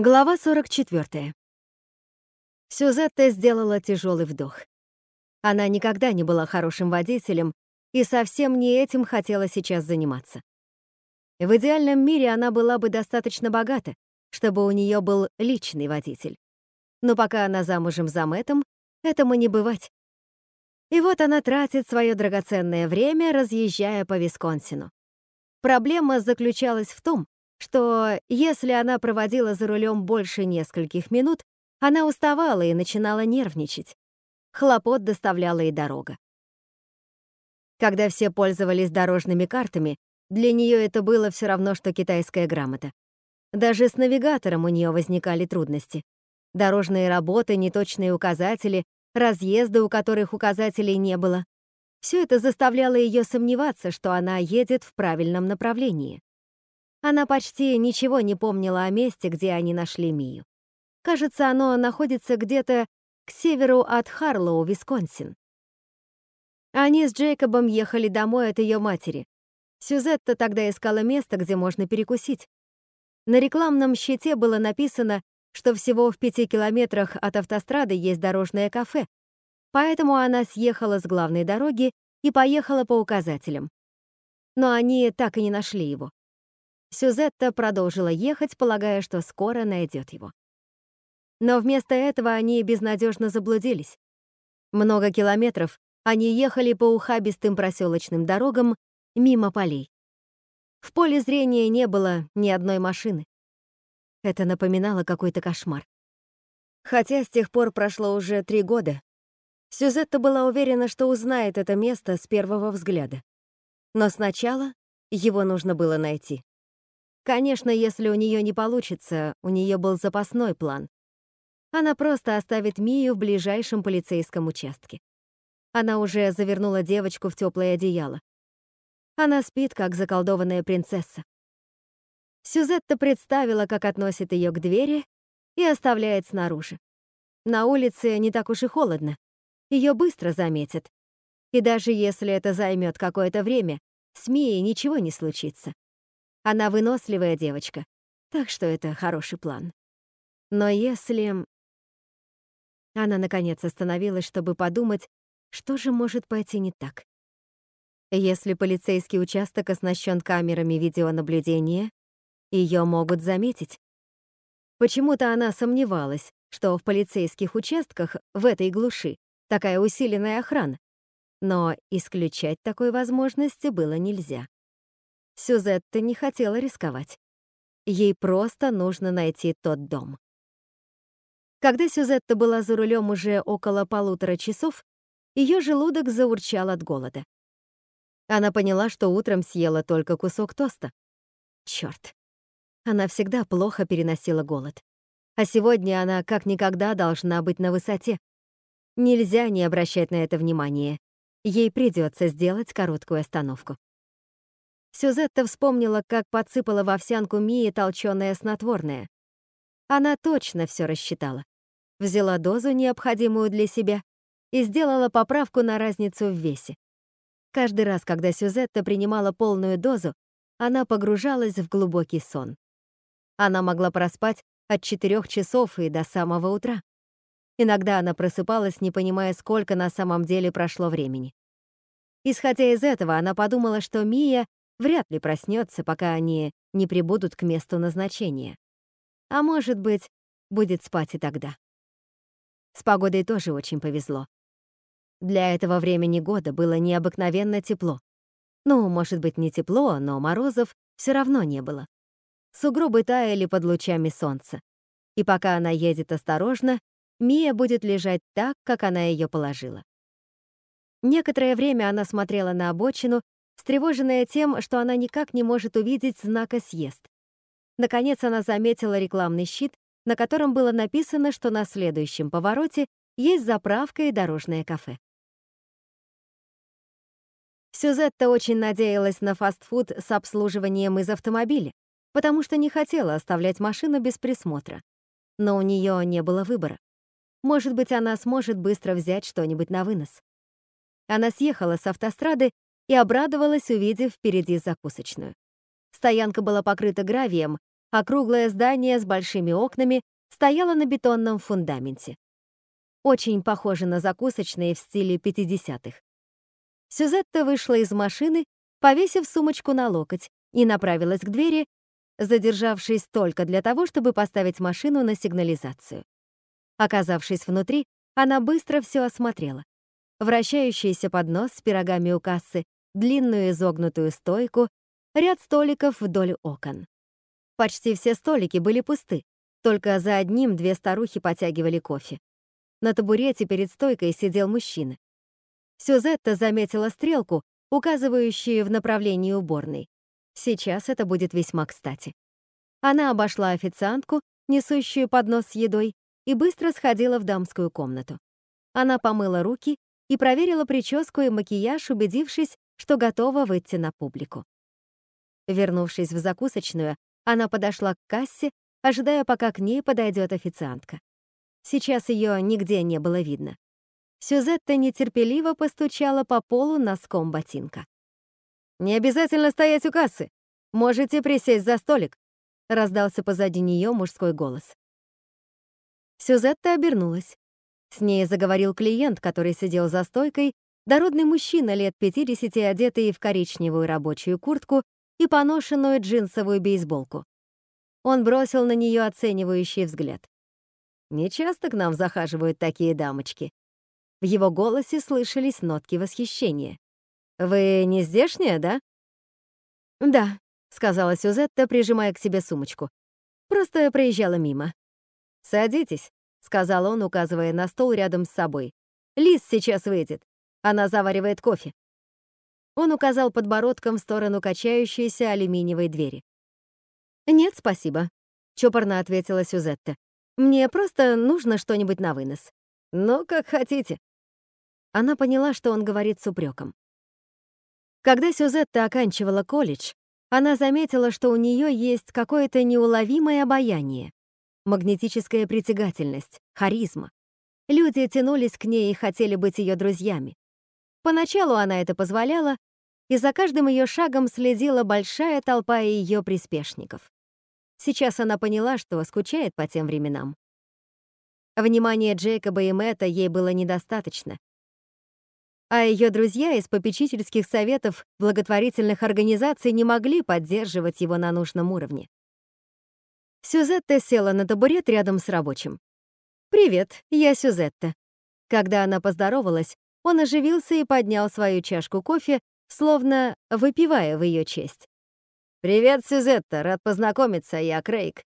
Глава 44. Сюзетта сделала тяжелый вдох. Она никогда не была хорошим водителем и совсем не этим хотела сейчас заниматься. В идеальном мире она была бы достаточно богата, чтобы у нее был личный водитель. Но пока она замужем за Мэттом, этому не бывать. И вот она тратит свое драгоценное время, разъезжая по Висконсину. Проблема заключалась в том, что если она проводила за рулем больше нескольких минут, она уставала и начинала нервничать. Хлопот доставляла и дорога. Когда все пользовались дорожными картами, для нее это было все равно, что китайская грамота. Даже с навигатором у нее возникали трудности. Дорожные работы, неточные указатели, разъезды, у которых указателей не было. Все это заставляло ее сомневаться, что она едет в правильном направлении. Она почти ничего не помнила о месте, где они нашли Мию. Кажется, оно находится где-то к северу от Харлоу, Висконсин. Они с Джейкобом ехали домой от ее матери. Сюзетта тогда искала место, где можно перекусить. На рекламном щите было написано, что всего в пяти километрах от автострады есть дорожное кафе, поэтому она съехала с главной дороги и поехала по указателям. Но они так и не нашли его. Сюзетта продолжила ехать, полагая, что скоро найдет его. Но вместо этого они безнадежно заблудились. Много километров они ехали по ухабистым проселочным дорогам мимо полей. В поле зрения не было ни одной машины. Это напоминало какой-то кошмар. Хотя с тех пор прошло уже три года, Сюзетта была уверена, что узнает это место с первого взгляда. Но сначала его нужно было найти. Конечно, если у нее не получится, у нее был запасной план. Она просто оставит Мию в ближайшем полицейском участке. Она уже завернула девочку в теплое одеяло. Она спит, как заколдованная принцесса. Сюзетта представила, как относит ее к двери и оставляет снаружи. На улице не так уж и холодно. Ее быстро заметят. И даже если это займет какое-то время, с Мией ничего не случится. Она выносливая девочка, так что это хороший план. Но если... Она, наконец, остановилась, чтобы подумать, что же может пойти не так. Если полицейский участок оснащен камерами видеонаблюдения, ее могут заметить. Почему-то она сомневалась, что в полицейских участках в этой глуши такая усиленная охрана. Но исключать такой возможности было нельзя. Сюзетта не хотела рисковать. Ей просто нужно найти тот дом. Когда Сюзетта была за рулем уже около полутора часов, ее желудок заурчал от голода. Она поняла, что утром съела только кусок тоста. Черт! Она всегда плохо переносила голод. А сегодня она как никогда должна быть на высоте. Нельзя не обращать на это внимания. Ей придется сделать короткую остановку. Сюзетта вспомнила, как подсыпала в овсянку Мии толчёное снотворное. Она точно все рассчитала. Взяла дозу, необходимую для себя, и сделала поправку на разницу в весе. Каждый раз, когда Сюзетта принимала полную дозу, она погружалась в глубокий сон. Она могла проспать от 4 часов и до самого утра. Иногда она просыпалась, не понимая, сколько на самом деле прошло времени. Исходя из этого, она подумала, что Мия вряд ли проснется, пока они не прибудут к месту назначения. А может быть, будет спать и тогда. С погодой тоже очень повезло. Для этого времени года было необыкновенно тепло. Ну, может быть, не тепло, но морозов все равно не было. Сугробы таяли под лучами солнца. И пока она едет осторожно, Мия будет лежать так, как она ее положила. Некоторое время она смотрела на обочину встревоженная тем, что она никак не может увидеть знака «Съезд». Наконец она заметила рекламный щит, на котором было написано, что на следующем повороте есть заправка и дорожное кафе. Сюзетта очень надеялась на фастфуд с обслуживанием из автомобиля, потому что не хотела оставлять машину без присмотра. Но у нее не было выбора. Может быть, она сможет быстро взять что-нибудь на вынос. Она съехала с автострады и обрадовалась, увидев впереди закусочную. Стоянка была покрыта гравием, Округлое здание с большими окнами стояло на бетонном фундаменте. Очень похоже на закусочные в стиле 50-х. Сюзетта вышла из машины, повесив сумочку на локоть, и направилась к двери, задержавшись только для того, чтобы поставить машину на сигнализацию. Оказавшись внутри, она быстро все осмотрела. Вращающийся поднос с пирогами у кассы, длинную изогнутую стойку, ряд столиков вдоль окон. Почти все столики были пусты, только за одним две старухи потягивали кофе. На табурете перед стойкой сидел мужчина. Сюзетта заметила стрелку, указывающую в направлении уборной. Сейчас это будет весьма кстати. Она обошла официантку, несущую поднос с едой, и быстро сходила в дамскую комнату. Она помыла руки и проверила прическу и макияж, убедившись, что готова выйти на публику. Вернувшись в закусочную, она подошла к кассе, ожидая, пока к ней подойдет официантка. Сейчас ее нигде не было видно. Сюзетта нетерпеливо постучала по полу носком ботинка. «Не обязательно стоять у кассы. Можете присесть за столик», — раздался позади нее мужской голос. Сюзетта обернулась. С ней заговорил клиент, который сидел за стойкой, дородный мужчина лет 50, одетый в коричневую рабочую куртку и поношенную джинсовую бейсболку. Он бросил на нее оценивающий взгляд. «Не часто к нам захаживают такие дамочки». В его голосе слышались нотки восхищения. «Вы не здешняя, да?» «Да», — сказала Сюзетта, прижимая к себе сумочку. «Просто проезжала мимо». «Садитесь», — сказал он, указывая на стол рядом с собой. «Лиз сейчас выйдет. Она заваривает кофе». Он указал подбородком в сторону качающейся алюминиевой двери. «Нет, спасибо», — чопорно ответила Сюзетта. «Мне просто нужно что-нибудь на вынос». «Ну, как хотите». Она поняла, что он говорит с упреком. Когда Сюзетта оканчивала колледж, она заметила, что у нее есть какое-то неуловимое обаяние, магнетическая притягательность, харизма. Люди тянулись к ней и хотели быть ее друзьями. Поначалу она это позволяла, и за каждым ее шагом следила большая толпа ее приспешников. Сейчас она поняла, что скучает по тем временам. Внимания Джейкоба и Мэтта ей было недостаточно. А ее друзья из попечительских советов благотворительных организаций не могли поддерживать его на нужном уровне. Сюзетта села на табурет рядом с рабочим. «Привет, я Сюзетта». Когда она поздоровалась, он оживился и поднял свою чашку кофе, словно выпивая в ее честь. «Привет, Сюзетта, рад познакомиться, я Крейг».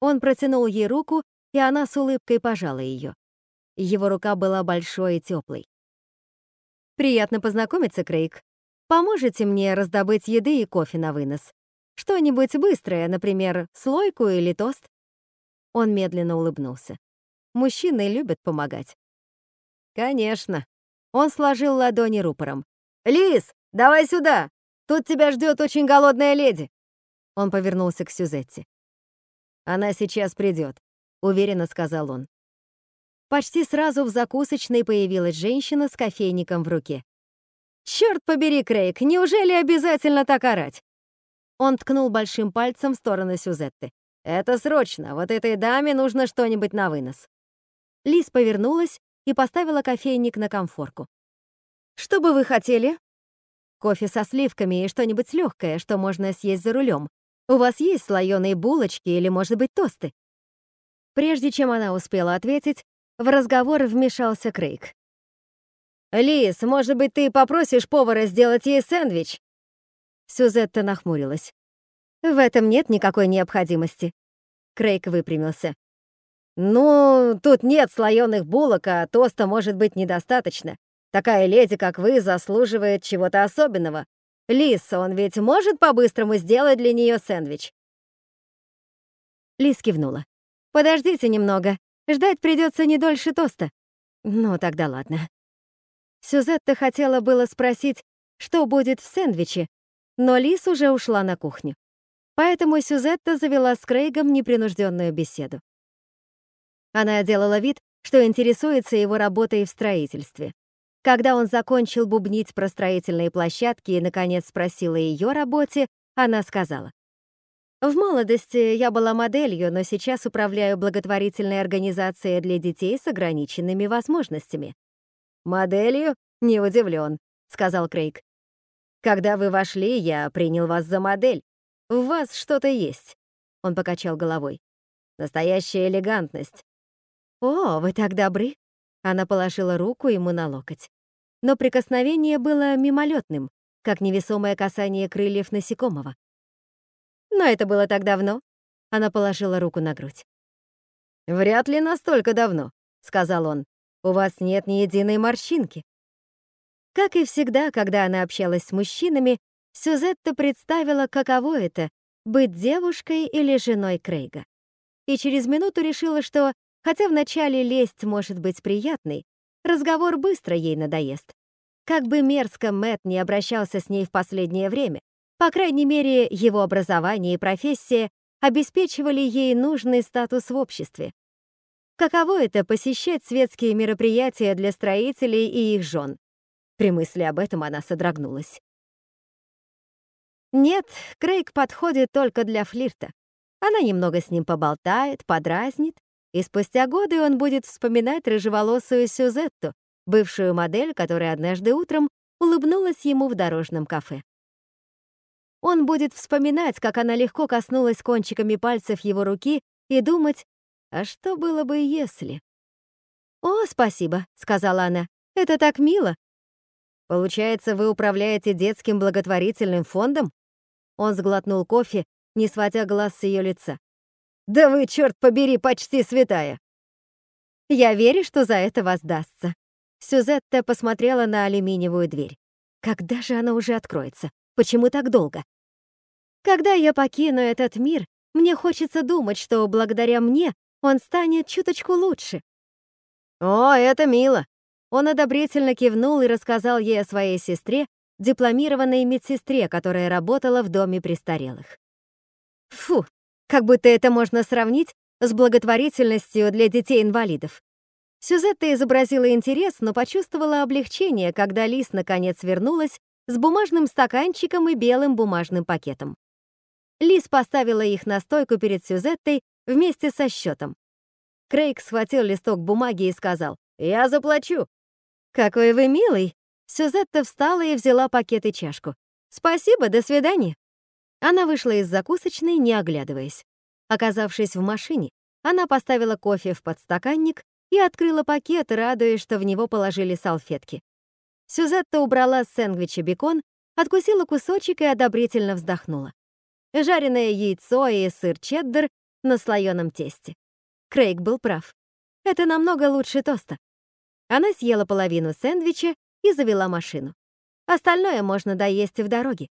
Он протянул ей руку, и она с улыбкой пожала ее. Его рука была большой и теплой. «Приятно познакомиться, Крейг. Поможете мне раздобыть еды и кофе на вынос? Что-нибудь быстрое, например, слойку или тост?» Он медленно улыбнулся. Мужчины любят помогать. «Конечно». Он сложил ладони рупором. «Лис, давай сюда! Тут тебя ждет очень голодная леди!» Он повернулся к Сюзетте. «Она сейчас придет», — уверенно сказал он. Почти сразу в закусочной появилась женщина с кофейником в руке. «Чёрт побери, Крейг, неужели обязательно так орать?» Он ткнул большим пальцем в сторону Сюзетты. «Это срочно, вот этой даме нужно что-нибудь на вынос». Лиз повернулась и поставила кофейник на комфорку. «Что бы вы хотели?» «Кофе со сливками и что-нибудь легкое, что можно съесть за рулем. У вас есть слоеные булочки или, может быть, тосты?» Прежде чем она успела ответить, в разговор вмешался Крейг. «Лиз, может быть, ты попросишь повара сделать ей сэндвич?» Сюзетта нахмурилась. «В этом нет никакой необходимости». Крейг выпрямился. «Ну, тут нет слоеных булок, а тоста может быть недостаточно. Такая леди, как вы, заслуживает чего-то особенного. Лис, он ведь может по-быстрому сделать для нее сэндвич?» Лис кивнула. «Подождите немного. Ждать придется не дольше тоста». «Ну, тогда ладно». Сюзетта хотела было спросить, что будет в сэндвиче, но Лис уже ушла на кухню. Поэтому Сюзетта завела с Крейгом непринужденную беседу. Она делала вид, что интересуется его работой в строительстве. Когда он закончил бубнить про строительные площадки и, наконец, спросила о ее работе, она сказала. В молодости я была моделью, но сейчас управляю благотворительной организацией для детей с ограниченными возможностями. «Моделью? Не удивлен», — сказал Крейг. «Когда вы вошли, я принял вас за модель. В вас что-то есть», — он покачал головой. «Настоящая элегантность». «О, вы так добры!» Она положила руку ему на локоть. Но прикосновение было мимолетным, как невесомое касание крыльев насекомого. Но это было так давно. Она положила руку на грудь. «Вряд ли настолько давно», — сказал он. «У вас нет ни единой морщинки». Как и всегда, когда она общалась с мужчинами, Сюзетта представила, каково это — быть девушкой или женой Крейга. И через минуту решила, что, хотя вначале лесть может быть приятной, разговор быстро ей надоест. Как бы мерзко Мэтт не обращался с ней в последнее время, по крайней мере, его образование и профессия обеспечивали ей нужный статус в обществе. Каково это — посещать светские мероприятия для строителей и их жен? При мысли об этом она содрогнулась. Нет, Крейг подходит только для флирта. Она немного с ним поболтает, подразнит, и спустя годы он будет вспоминать рыжеволосую Сюзетту, бывшую модель, которая однажды утром улыбнулась ему в дорожном кафе. Он будет вспоминать, как она легко коснулась кончиками пальцев его руки и думать, а что было бы если? «О, спасибо», — сказала она, — «это так мило». «Получается, вы управляете детским благотворительным фондом?» Он сглотнул кофе, не сводя глаз с ее лица. «Да вы, черт побери, почти святая!» «Я верю, что за это воздастся». Сюзетта посмотрела на алюминиевую дверь. «Когда же она уже откроется? Почему так долго? Когда я покину этот мир, мне хочется думать, что благодаря мне он станет чуточку лучше. О, это мило. Он одобрительно кивнул и рассказал ей о своей сестре, дипломированной медсестре, которая работала в доме престарелых. Фу, как будто это можно сравнить с благотворительностью для детей-инвалидов. Сюзетта изобразила интерес, но почувствовала облегчение, когда Лис наконец вернулась с бумажным стаканчиком и белым бумажным пакетом. Лиз поставила их на стойку перед Сюзеттой вместе со счетом. Крейг схватил листок бумаги и сказал, «Я заплачу». «Какой вы милый!» Сюзетта встала и взяла пакет и чашку. «Спасибо, до свидания». Она вышла из закусочной, не оглядываясь. Оказавшись в машине, она поставила кофе в подстаканник и открыла пакет, радуясь, что в него положили салфетки. Сюзетта убрала с сэндвича бекон, откусила кусочек и одобрительно вздохнула. Жареное яйцо и сыр чеддер на слоеном тесте. Крейг был прав. Это намного лучше тоста. Она съела половину сэндвича и завела машину. Остальное можно доесть в дороге.